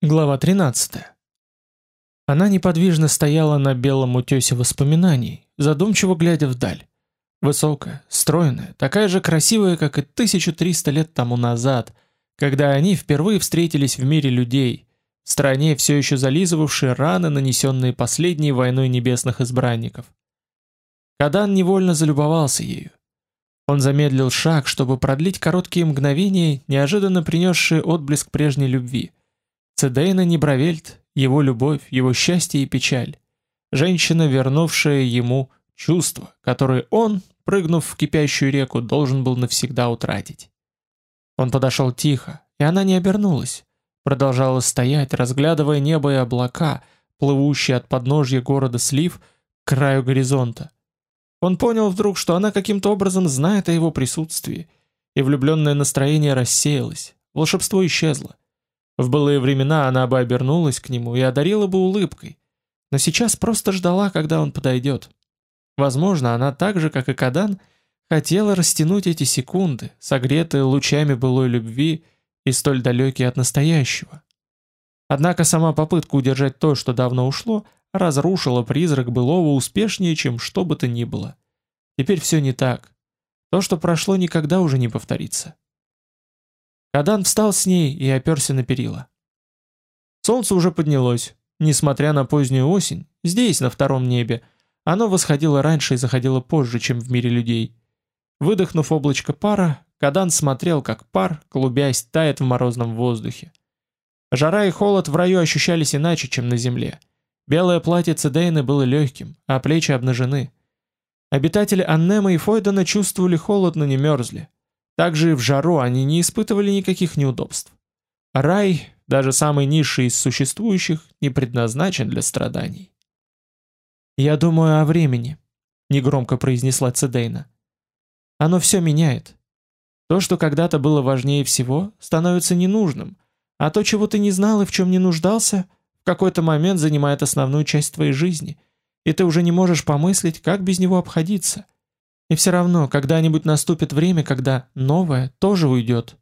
Глава 13. Она неподвижно стояла на белом утесе воспоминаний, задумчиво глядя вдаль. Высокая, стройная, такая же красивая, как и 1300 лет тому назад, когда они впервые встретились в мире людей, в стране, все еще зализывавшей раны, нанесенные последней войной небесных избранников. Кадан невольно залюбовался ею. Он замедлил шаг, чтобы продлить короткие мгновения, неожиданно принесшие отблеск прежней любви – Цедейна Небровельт, его любовь, его счастье и печаль. Женщина, вернувшая ему чувства, которые он, прыгнув в кипящую реку, должен был навсегда утратить. Он подошел тихо, и она не обернулась. Продолжала стоять, разглядывая небо и облака, плывущие от подножья города Слив к краю горизонта. Он понял вдруг, что она каким-то образом знает о его присутствии, и влюбленное настроение рассеялось, волшебство исчезло. В былые времена она бы обернулась к нему и одарила бы улыбкой, но сейчас просто ждала, когда он подойдет. Возможно, она так же, как и Кадан, хотела растянуть эти секунды, согретые лучами былой любви и столь далекие от настоящего. Однако сама попытка удержать то, что давно ушло, разрушила призрак былого успешнее, чем что бы то ни было. Теперь все не так. То, что прошло, никогда уже не повторится. Кадан встал с ней и оперся на перила. Солнце уже поднялось. Несмотря на позднюю осень, здесь, на втором небе, оно восходило раньше и заходило позже, чем в мире людей. Выдохнув облачко пара, Кадан смотрел, как пар, клубясь, тает в морозном воздухе. Жара и холод в раю ощущались иначе, чем на земле. Белое платье Цедейны было легким, а плечи обнажены. Обитатели Аннема и Фойдена чувствовали холод, но не мерзли. Также и в жару они не испытывали никаких неудобств. Рай, даже самый низший из существующих, не предназначен для страданий. «Я думаю о времени», — негромко произнесла Цедейна. «Оно все меняет. То, что когда-то было важнее всего, становится ненужным, а то, чего ты не знал и в чем не нуждался, в какой-то момент занимает основную часть твоей жизни, и ты уже не можешь помыслить, как без него обходиться». И все равно, когда-нибудь наступит время, когда новое тоже уйдет.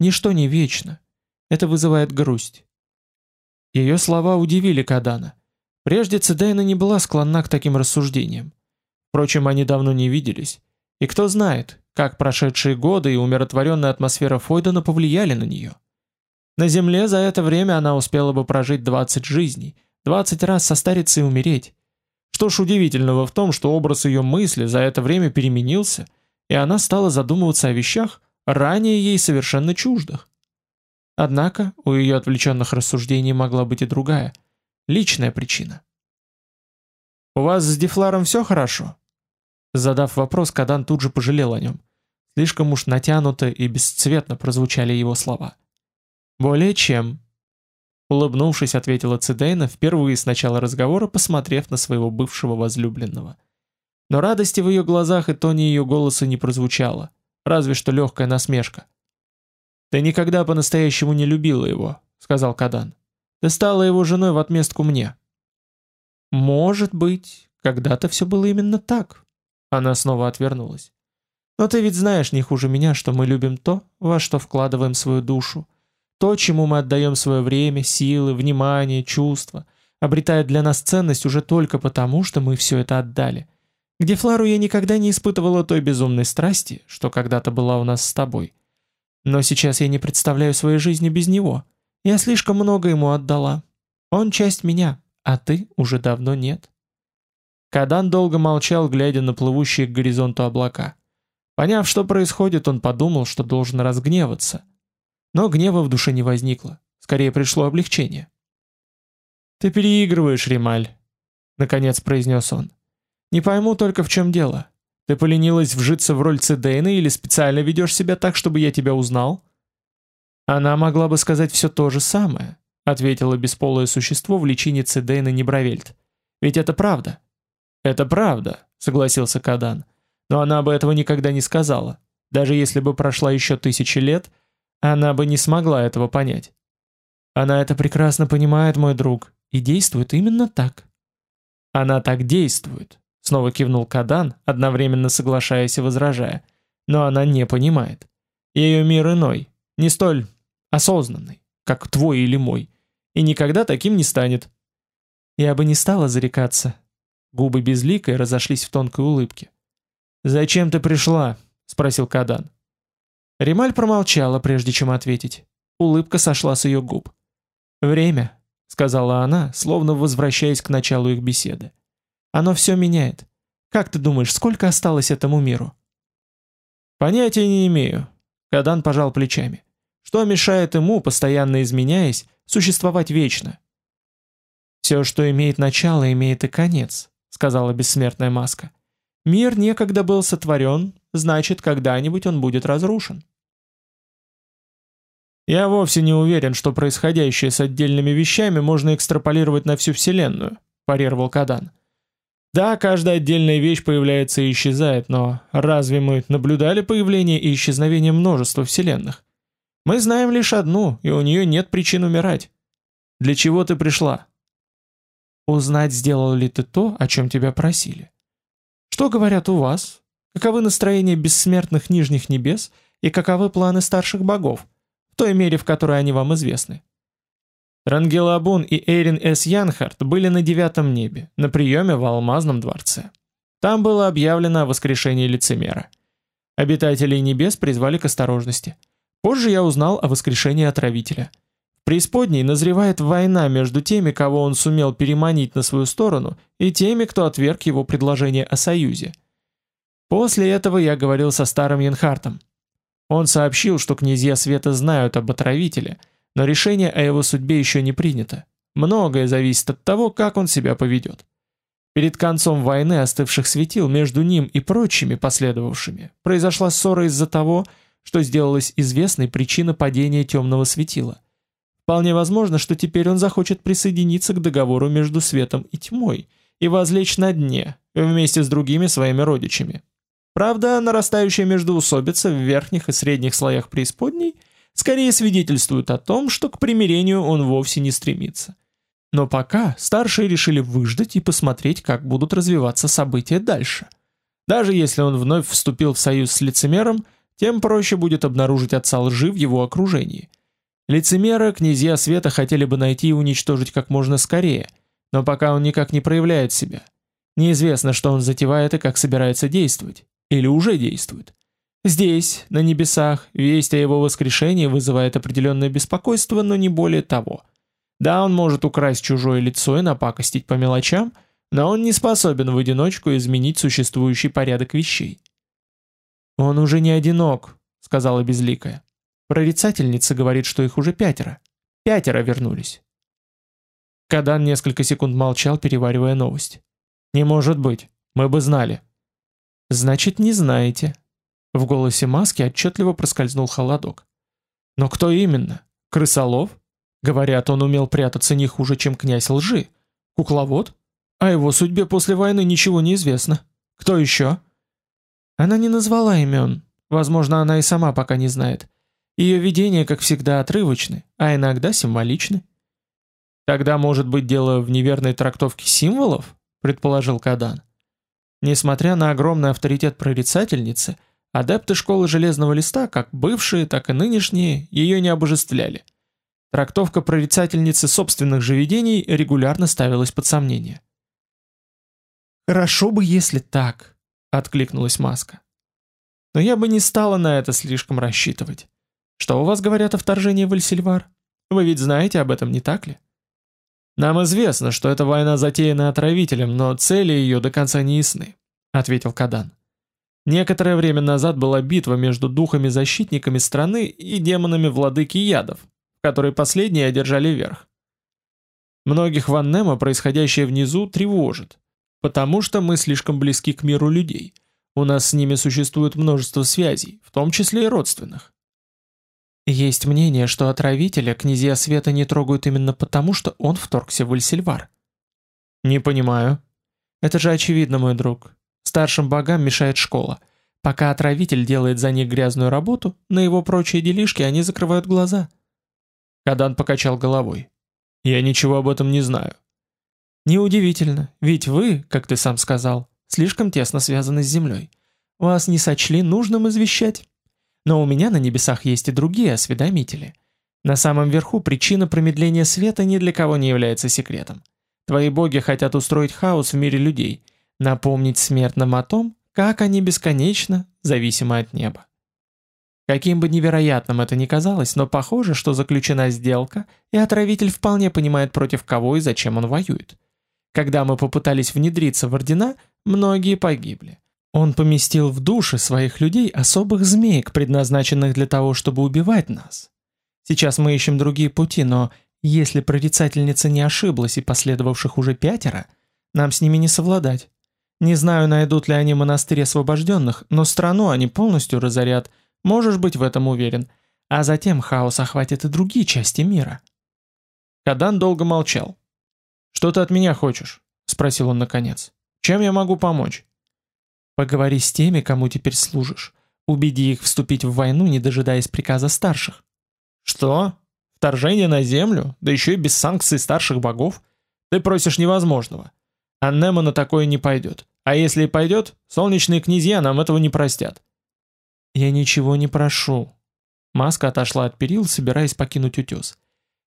Ничто не вечно. Это вызывает грусть. Ее слова удивили Кадана. Прежде Цедейна не была склонна к таким рассуждениям. Впрочем, они давно не виделись. И кто знает, как прошедшие годы и умиротворенная атмосфера Фойдена повлияли на нее. На Земле за это время она успела бы прожить 20 жизней, 20 раз состариться и умереть. Что ж удивительного в том, что образ ее мысли за это время переменился, и она стала задумываться о вещах, ранее ей совершенно чуждых. Однако у ее отвлеченных рассуждений могла быть и другая, личная причина. «У вас с Дефларом все хорошо?» Задав вопрос, Кадан тут же пожалел о нем. Слишком уж натянуто и бесцветно прозвучали его слова. «Более чем», Улыбнувшись, ответила Цидейна, впервые с начала разговора посмотрев на своего бывшего возлюбленного. Но радости в ее глазах и тоне ее голоса не прозвучало, разве что легкая насмешка. «Ты никогда по-настоящему не любила его», — сказал Кадан. «Ты стала его женой в отместку мне». «Может быть, когда-то все было именно так». Она снова отвернулась. «Но ты ведь знаешь не хуже меня, что мы любим то, во что вкладываем свою душу, то, чему мы отдаем свое время, силы, внимание, чувства, обретает для нас ценность уже только потому, что мы все это отдали. Где Флару я никогда не испытывала той безумной страсти, что когда-то была у нас с тобой. Но сейчас я не представляю своей жизни без него. Я слишком много ему отдала. Он часть меня, а ты уже давно нет. Кадан долго молчал, глядя на плывущие к горизонту облака. Поняв, что происходит, он подумал, что должен разгневаться – но гнева в душе не возникло, скорее пришло облегчение. «Ты переигрываешь, Рималь», — наконец произнес он. «Не пойму только, в чем дело. Ты поленилась вжиться в роль Цедейна или специально ведешь себя так, чтобы я тебя узнал?» «Она могла бы сказать все то же самое», — ответило бесполое существо в личине Цедейна Небровельт. «Ведь это правда». «Это правда», — согласился Кадан. «Но она бы этого никогда не сказала. Даже если бы прошла еще тысячи лет, — она бы не смогла этого понять. Она это прекрасно понимает, мой друг, и действует именно так. Она так действует, снова кивнул Кадан, одновременно соглашаясь и возражая. Но она не понимает. Ее мир иной, не столь осознанный, как твой или мой. и никогда таким не станет. Я бы не стала зарекаться. Губы безликой разошлись в тонкой улыбке. «Зачем ты пришла?» — спросил Кадан. Ремаль промолчала, прежде чем ответить. Улыбка сошла с ее губ. «Время», — сказала она, словно возвращаясь к началу их беседы. «Оно все меняет. Как ты думаешь, сколько осталось этому миру?» «Понятия не имею», — Кадан пожал плечами. «Что мешает ему, постоянно изменяясь, существовать вечно?» «Все, что имеет начало, имеет и конец», — сказала бессмертная маска. «Мир некогда был сотворен, значит, когда-нибудь он будет разрушен». Я вовсе не уверен, что происходящее с отдельными вещами можно экстраполировать на всю Вселенную, парировал Кадан. Да, каждая отдельная вещь появляется и исчезает, но разве мы наблюдали появление и исчезновение множества вселенных? Мы знаем лишь одну, и у нее нет причин умирать. Для чего ты пришла? Узнать, сделал ли ты то, о чем тебя просили. Что говорят у вас? Каковы настроения бессмертных нижних небес и каковы планы старших богов? в той мере, в которой они вам известны. Рангелабун и Эйрин С. Янхард были на девятом небе, на приеме в Алмазном дворце. Там было объявлено о воскрешении лицемера. Обитателей небес призвали к осторожности. Позже я узнал о воскрешении отравителя. В преисподней назревает война между теми, кого он сумел переманить на свою сторону, и теми, кто отверг его предложение о союзе. После этого я говорил со старым Янхартом. Он сообщил, что князья света знают об отравителе, но решение о его судьбе еще не принято. Многое зависит от того, как он себя поведет. Перед концом войны остывших светил между ним и прочими последовавшими произошла ссора из-за того, что сделалась известной причина падения темного светила. Вполне возможно, что теперь он захочет присоединиться к договору между светом и тьмой и возлечь на дне вместе с другими своими родичами. Правда, нарастающая междоусобица в верхних и средних слоях преисподней скорее свидетельствует о том, что к примирению он вовсе не стремится. Но пока старшие решили выждать и посмотреть, как будут развиваться события дальше. Даже если он вновь вступил в союз с лицемером, тем проще будет обнаружить отца лжи в его окружении. Лицемера князья света хотели бы найти и уничтожить как можно скорее, но пока он никак не проявляет себя. Неизвестно, что он затевает и как собирается действовать. Или уже действует. Здесь, на небесах, весть о его воскрешении вызывает определенное беспокойство, но не более того. Да, он может украсть чужое лицо и напакостить по мелочам, но он не способен в одиночку изменить существующий порядок вещей. «Он уже не одинок», — сказала Безликая. Прорицательница говорит, что их уже пятеро. Пятеро вернулись. Кадан несколько секунд молчал, переваривая новость. «Не может быть. Мы бы знали». Значит, не знаете. В голосе маски отчетливо проскользнул холодок. Но кто именно? Крысолов? Говорят, он умел прятаться не хуже, чем князь лжи. Кукловод? О его судьбе после войны ничего не известно. Кто еще? Она не назвала имен. Возможно, она и сама пока не знает. Ее видения, как всегда, отрывочны, а иногда символичны. Тогда может быть дело в неверной трактовке символов, предположил Кадан. Несмотря на огромный авторитет прорицательницы, адепты школы Железного Листа, как бывшие, так и нынешние, ее не обожествляли. Трактовка прорицательницы собственных же видений регулярно ставилась под сомнение. «Хорошо бы, если так», — откликнулась Маска. «Но я бы не стала на это слишком рассчитывать. Что у вас говорят о вторжении в Эльсильвар? Вы ведь знаете об этом, не так ли?» «Нам известно, что эта война затеяна отравителем, но цели ее до конца не ясны», — ответил Кадан. «Некоторое время назад была битва между духами-защитниками страны и демонами-владыки ядов, в которой последние одержали верх. Многих Ваннема происходящее внизу тревожит, потому что мы слишком близки к миру людей. У нас с ними существует множество связей, в том числе и родственных. Есть мнение, что отравителя князья света не трогают именно потому, что он вторгся в Эльсильвар. Не понимаю. Это же очевидно, мой друг. Старшим богам мешает школа. Пока отравитель делает за них грязную работу, на его прочие делишки они закрывают глаза. Кадан покачал головой. Я ничего об этом не знаю. Неудивительно, ведь вы, как ты сам сказал, слишком тесно связаны с землей. Вас не сочли нужным извещать. Но у меня на небесах есть и другие осведомители. На самом верху причина промедления света ни для кого не является секретом. Твои боги хотят устроить хаос в мире людей, напомнить смертным о том, как они бесконечно зависимы от неба. Каким бы невероятным это ни казалось, но похоже, что заключена сделка, и отравитель вполне понимает, против кого и зачем он воюет. Когда мы попытались внедриться в ордена, многие погибли. Он поместил в души своих людей особых змеек, предназначенных для того, чтобы убивать нас. Сейчас мы ищем другие пути, но если прорицательница не ошиблась и последовавших уже пятеро, нам с ними не совладать. Не знаю, найдут ли они монастырь освобожденных, но страну они полностью разорят, можешь быть в этом уверен. А затем хаос охватит и другие части мира. Кадан долго молчал. «Что ты от меня хочешь?» — спросил он наконец. «Чем я могу помочь?» «Поговори с теми, кому теперь служишь. Убеди их вступить в войну, не дожидаясь приказа старших». «Что? Вторжение на Землю? Да еще и без санкций старших богов? Ты просишь невозможного. А Немо на такое не пойдет. А если и пойдет, солнечные князья нам этого не простят». «Я ничего не прошу». Маска отошла от перил, собираясь покинуть утес.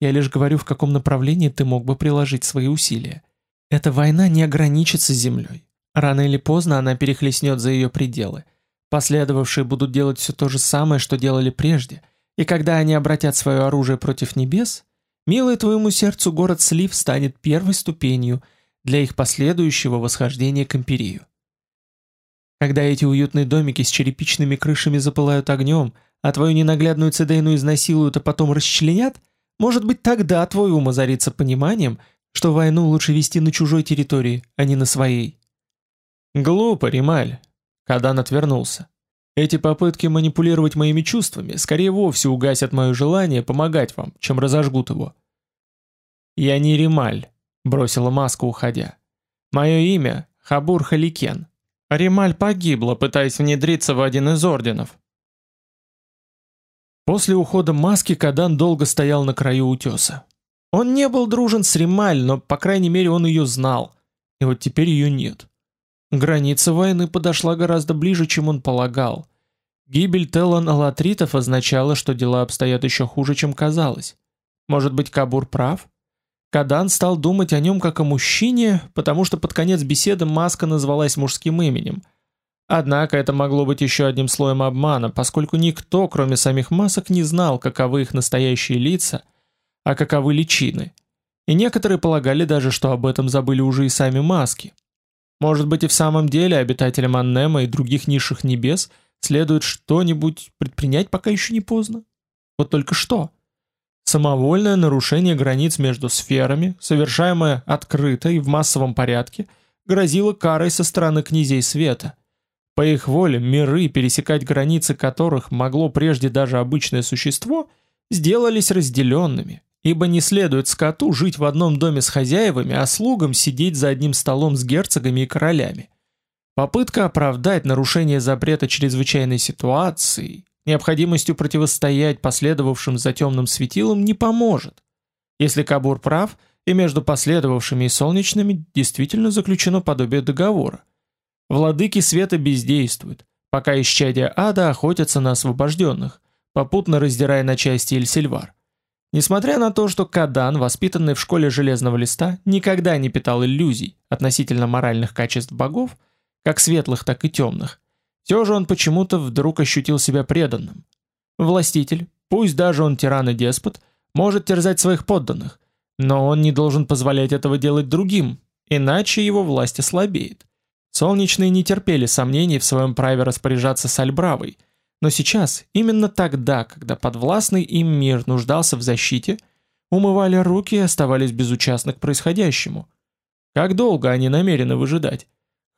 «Я лишь говорю, в каком направлении ты мог бы приложить свои усилия. Эта война не ограничится землей. Рано или поздно она перехлестнет за ее пределы. Последовавшие будут делать все то же самое, что делали прежде, и когда они обратят свое оружие против небес, милый твоему сердцу город Слив станет первой ступенью для их последующего восхождения к Империю. Когда эти уютные домики с черепичными крышами запылают огнем, а твою ненаглядную цедейну изнасилуют, а потом расчленят, может быть тогда твой ум озарится пониманием, что войну лучше вести на чужой территории, а не на своей. Глупо, Рималь. Кадан отвернулся. Эти попытки манипулировать моими чувствами скорее вовсе угасят мое желание помогать вам, чем разожгут его. «Я не Рималь», — бросила маска, уходя. «Мое имя — Хабур Халикен. Рималь погибла, пытаясь внедриться в один из орденов». После ухода маски Кадан долго стоял на краю утеса. Он не был дружен с Рималь, но, по крайней мере, он ее знал. И вот теперь ее нет. Граница войны подошла гораздо ближе, чем он полагал. Гибель Теллан Алатритов означала, что дела обстоят еще хуже, чем казалось. Может быть, Кабур прав? Кадан стал думать о нем как о мужчине, потому что под конец беседы маска назвалась мужским именем. Однако это могло быть еще одним слоем обмана, поскольку никто, кроме самих масок, не знал, каковы их настоящие лица, а каковы личины. И некоторые полагали даже, что об этом забыли уже и сами маски. Может быть и в самом деле обитателям Аннема и других низших небес следует что-нибудь предпринять, пока еще не поздно? Вот только что? Самовольное нарушение границ между сферами, совершаемое открыто и в массовом порядке, грозило карой со стороны князей света. По их воле миры, пересекать границы которых могло прежде даже обычное существо, сделались разделенными, Ибо не следует скоту жить в одном доме с хозяевами, а слугам сидеть за одним столом с герцогами и королями. Попытка оправдать нарушение запрета чрезвычайной ситуации необходимостью противостоять последовавшим за темным светилом не поможет. Если Кабур прав, и между последовавшими и солнечными действительно заключено подобие договора. Владыки света бездействуют, пока исчадия ада охотятся на освобожденных, попутно раздирая на части Эльсильвар. Несмотря на то, что Кадан, воспитанный в школе Железного Листа, никогда не питал иллюзий относительно моральных качеств богов, как светлых, так и темных, все же он почему-то вдруг ощутил себя преданным. Властитель, пусть даже он тиран и деспот, может терзать своих подданных, но он не должен позволять этого делать другим, иначе его власть ослабеет. Солнечные не терпели сомнений в своем праве распоряжаться Сальбравой – но сейчас, именно тогда, когда подвластный им мир нуждался в защите, умывали руки и оставались безучастны к происходящему. Как долго они намерены выжидать?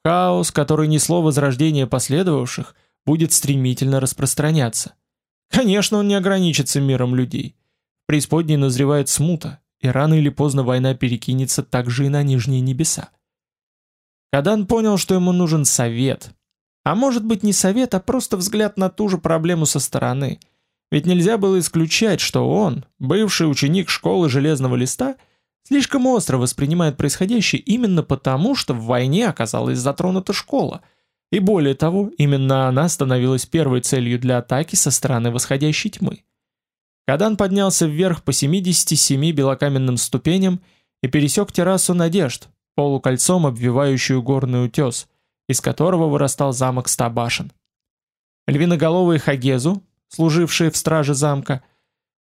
Хаос, который несло возрождение последовавших, будет стремительно распространяться. Конечно, он не ограничится миром людей. В преисподней назревает смута, и рано или поздно война перекинется также и на нижние небеса. Кадан понял, что ему нужен совет, а может быть не совет, а просто взгляд на ту же проблему со стороны. Ведь нельзя было исключать, что он, бывший ученик школы Железного Листа, слишком остро воспринимает происходящее именно потому, что в войне оказалась затронута школа. И более того, именно она становилась первой целью для атаки со стороны восходящей тьмы. Кадан поднялся вверх по 77 белокаменным ступеням и пересек террасу Надежд, полукольцом обвивающую горный утес, из которого вырастал замок ста башен. Львиноголовые Хагезу, служившие в страже замка,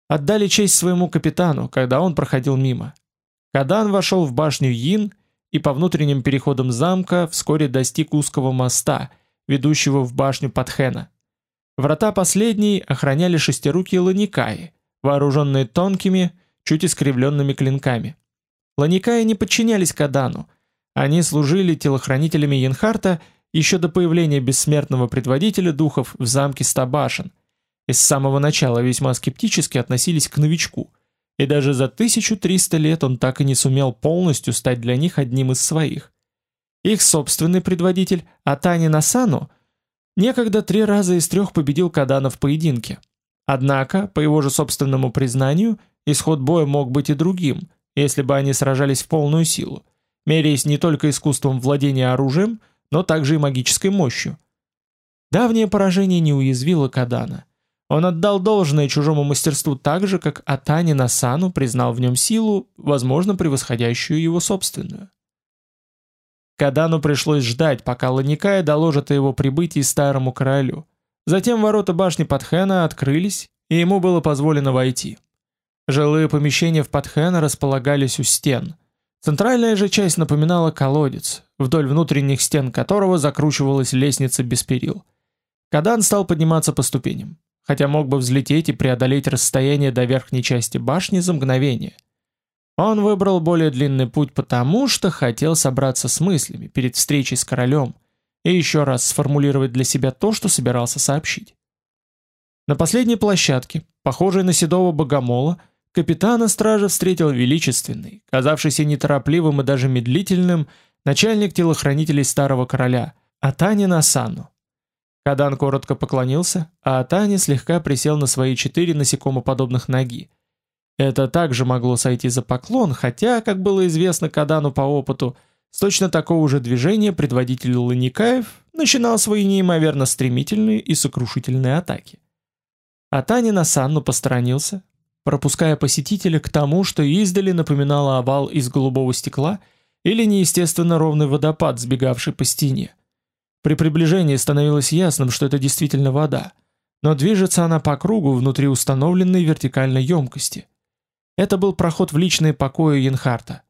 отдали честь своему капитану, когда он проходил мимо. Кадан вошел в башню Йин и по внутренним переходам замка вскоре достиг узкого моста, ведущего в башню Патхена. Врата последней охраняли шестирукие ланикаи, вооруженные тонкими, чуть искривленными клинками. Ланикаи не подчинялись Кадану, они служили телохранителями Янхарта еще до появления бессмертного предводителя духов в замке Стабашин, и с самого начала весьма скептически относились к новичку, и даже за 1300 лет он так и не сумел полностью стать для них одним из своих. Их собственный предводитель, Атани Насану, некогда три раза из трех победил Кадана в поединке. Однако, по его же собственному признанию, исход боя мог быть и другим, если бы они сражались в полную силу, меряясь не только искусством владения оружием, но также и магической мощью. Давнее поражение не уязвило Кадана. Он отдал должное чужому мастерству так же, как Атани Насану признал в нем силу, возможно, превосходящую его собственную. Кадану пришлось ждать, пока Ланикая доложит о его прибытии старому королю. Затем ворота башни Патхена открылись, и ему было позволено войти. Жилые помещения в Патхена располагались у стен. Центральная же часть напоминала колодец, вдоль внутренних стен которого закручивалась лестница без перил. Кадан стал подниматься по ступеням хотя мог бы взлететь и преодолеть расстояние до верхней части башни за мгновение. Он выбрал более длинный путь потому, что хотел собраться с мыслями перед встречей с королем и еще раз сформулировать для себя то, что собирался сообщить. На последней площадке, похожей на седого богомола, капитана стражи встретил величественный, казавшийся неторопливым и даже медлительным, начальник телохранителей старого короля, Атани Насану. Кадан коротко поклонился, а Атани слегка присел на свои четыре насекомоподобных ноги. Это также могло сойти за поклон, хотя, как было известно Кадану по опыту, с точно такого же движения предводитель Ланикаев начинал свои неимоверно стремительные и сокрушительные атаки. Атани на Санну посторонился, пропуская посетителя к тому, что издали напоминало овал из голубого стекла или неестественно ровный водопад, сбегавший по стене. При приближении становилось ясным, что это действительно вода, но движется она по кругу внутри установленной вертикальной емкости. Это был проход в личные покои Янхарта.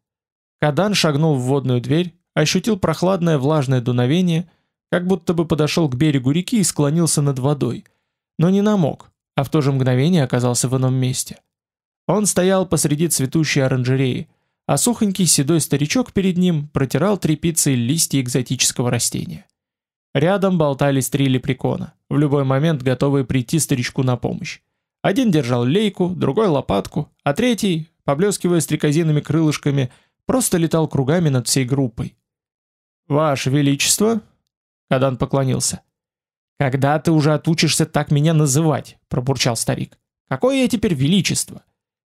Кадан шагнул в водную дверь, ощутил прохладное влажное дуновение, как будто бы подошел к берегу реки и склонился над водой, но не намок, а в то же мгновение оказался в ином месте. Он стоял посреди цветущей оранжереи, а сухонький седой старичок перед ним протирал тряпицей листья экзотического растения. Рядом болтались три лепрекона, в любой момент готовые прийти старичку на помощь. Один держал лейку, другой лопатку, а третий, поблескивая стрекозиными крылышками, просто летал кругами над всей группой. «Ваше Величество!» Кадан поклонился. «Когда ты уже отучишься так меня называть?» – пробурчал старик. «Какое я теперь величество?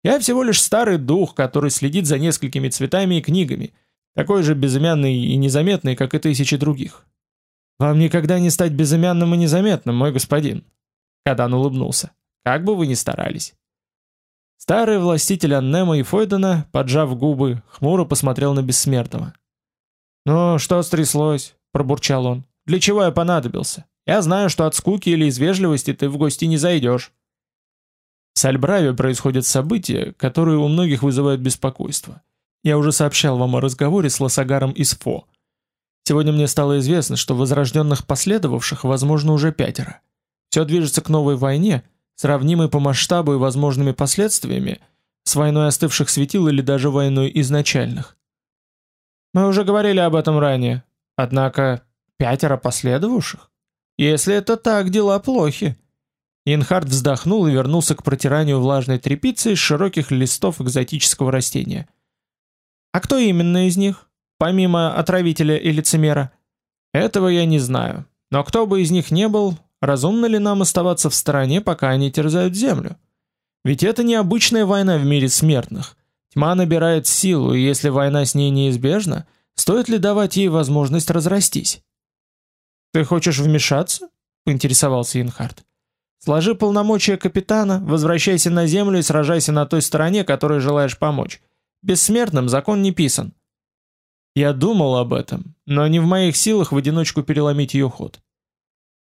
Я всего лишь старый дух, который следит за несколькими цветами и книгами, такой же безымянный и незаметный, как и тысячи других. Вам никогда не стать безымянным и незаметным, мой господин. Кадан улыбнулся. Как бы вы ни старались. Старый властитель Аннема и Фойдена, поджав губы, хмуро посмотрел на бессмертного. «Ну, что стряслось?» – пробурчал он. «Для чего я понадобился? Я знаю, что от скуки или из вежливости ты в гости не зайдешь». В Сальбраве происходят события, которые у многих вызывают беспокойство. Я уже сообщал вам о разговоре с Лосагаром из Фо – Сегодня мне стало известно, что возрожденных последовавших, возможно, уже пятеро. Все движется к новой войне, сравнимой по масштабу и возможными последствиями с войной остывших светил или даже войной изначальных. Мы уже говорили об этом ранее. Однако, пятеро последовавших? Если это так, дела плохи. Инхард вздохнул и вернулся к протиранию влажной тряпицы из широких листов экзотического растения. А кто именно из них? помимо отравителя и лицемера? Этого я не знаю. Но кто бы из них не был, разумно ли нам оставаться в стороне, пока они терзают землю? Ведь это необычная война в мире смертных. Тьма набирает силу, и если война с ней неизбежна, стоит ли давать ей возможность разрастись? Ты хочешь вмешаться? поинтересовался Инхард. Сложи полномочия капитана, возвращайся на землю и сражайся на той стороне, которой желаешь помочь. Бессмертным закон не писан. Я думал об этом, но не в моих силах в одиночку переломить ее ход.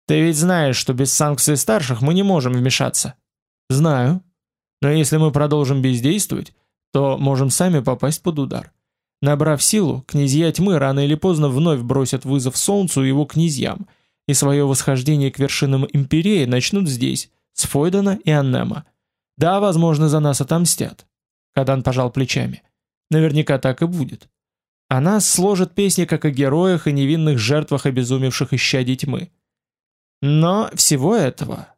Ты ведь знаешь, что без санкций старших мы не можем вмешаться. Знаю. Но если мы продолжим бездействовать, то можем сами попасть под удар. Набрав силу, князья тьмы рано или поздно вновь бросят вызов солнцу и его князьям, и свое восхождение к вершинам империи начнут здесь, с Фойдена и Аннема. Да, возможно, за нас отомстят. Кадан пожал плечами. Наверняка так и будет. А нас сложат песни как о героях и невинных жертвах обезумевших исчадий тьмы. Но всего этого...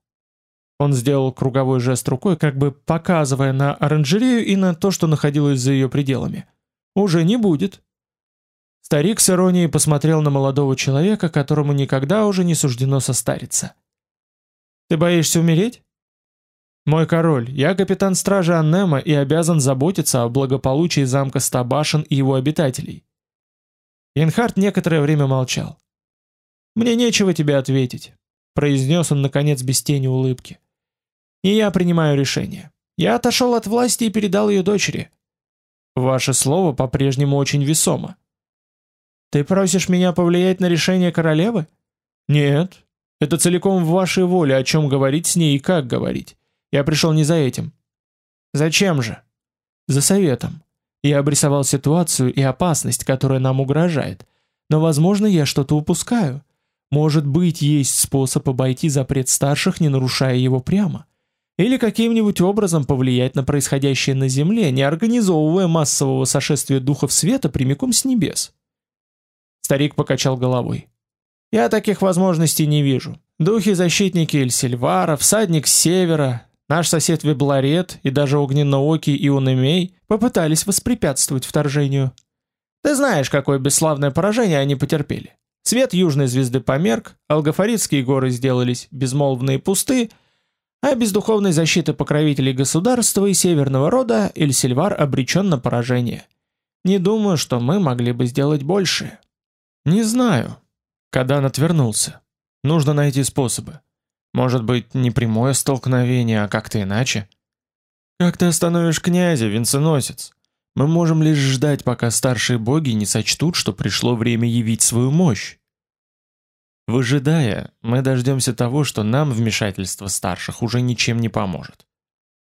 Он сделал круговой жест рукой, как бы показывая на оранжерею и на то, что находилось за ее пределами. Уже не будет. Старик с иронией посмотрел на молодого человека, которому никогда уже не суждено состариться. «Ты боишься умереть?» «Мой король, я капитан стражи Аннема и обязан заботиться о благополучии замка Стабашин и его обитателей». Янхард некоторое время молчал. «Мне нечего тебе ответить», — произнес он, наконец, без тени улыбки. «И я принимаю решение. Я отошел от власти и передал ее дочери. Ваше слово по-прежнему очень весомо. Ты просишь меня повлиять на решение королевы? Нет. Это целиком в вашей воле, о чем говорить с ней и как говорить. Я пришел не за этим. Зачем же? За советом. Я обрисовал ситуацию и опасность, которая нам угрожает. Но, возможно, я что-то упускаю. Может быть, есть способ обойти запрет старших, не нарушая его прямо. Или каким-нибудь образом повлиять на происходящее на Земле, не организовывая массового сошествия духов света прямиком с небес. Старик покачал головой. Я таких возможностей не вижу. Духи-защитники Эльсильвара, всадник севера, наш сосед Вебларет и даже огненноокий Ионемей попытались воспрепятствовать вторжению. Ты знаешь, какое бесславное поражение они потерпели. Свет южной звезды померк, алгафаритские горы сделались безмолвные и пусты, а без духовной защиты покровителей государства и северного рода Эльсильвар обречен на поражение. Не думаю, что мы могли бы сделать больше. Не знаю. Кадан отвернулся. Нужно найти способы. Может быть, не прямое столкновение, а как-то иначе? Как ты остановишь князя, венценосец? Мы можем лишь ждать, пока старшие боги не сочтут, что пришло время явить свою мощь. Выжидая, мы дождемся того, что нам вмешательство старших уже ничем не поможет.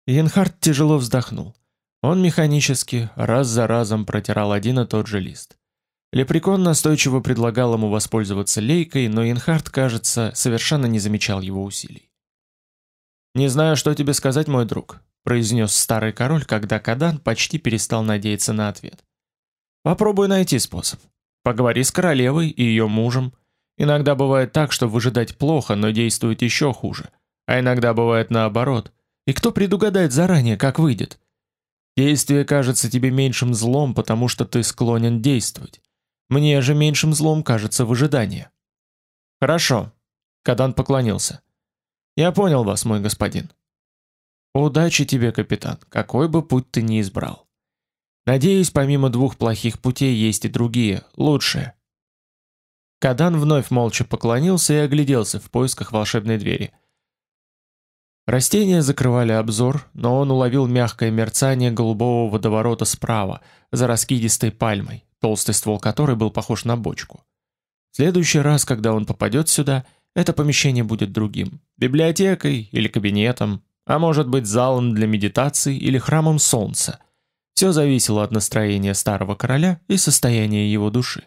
Янхард тяжело вздохнул. Он механически, раз за разом протирал один и тот же лист. Лепрекон настойчиво предлагал ему воспользоваться лейкой, но Янхард, кажется, совершенно не замечал его усилий. «Не знаю, что тебе сказать, мой друг», — произнес старый король, когда Кадан почти перестал надеяться на ответ. «Попробуй найти способ. Поговори с королевой и ее мужем, Иногда бывает так, что выжидать плохо, но действует еще хуже. А иногда бывает наоборот. И кто предугадает заранее, как выйдет? Действие кажется тебе меньшим злом, потому что ты склонен действовать. Мне же меньшим злом кажется выжидание. Хорошо. Кадан поклонился. Я понял вас, мой господин. Удачи тебе, капитан, какой бы путь ты ни избрал. Надеюсь, помимо двух плохих путей есть и другие, лучшие. Кадан вновь молча поклонился и огляделся в поисках волшебной двери. Растения закрывали обзор, но он уловил мягкое мерцание голубого водоворота справа, за раскидистой пальмой, толстый ствол которой был похож на бочку. В следующий раз, когда он попадет сюда, это помещение будет другим. Библиотекой или кабинетом, а может быть залом для медитации или храмом солнца. Все зависело от настроения старого короля и состояния его души.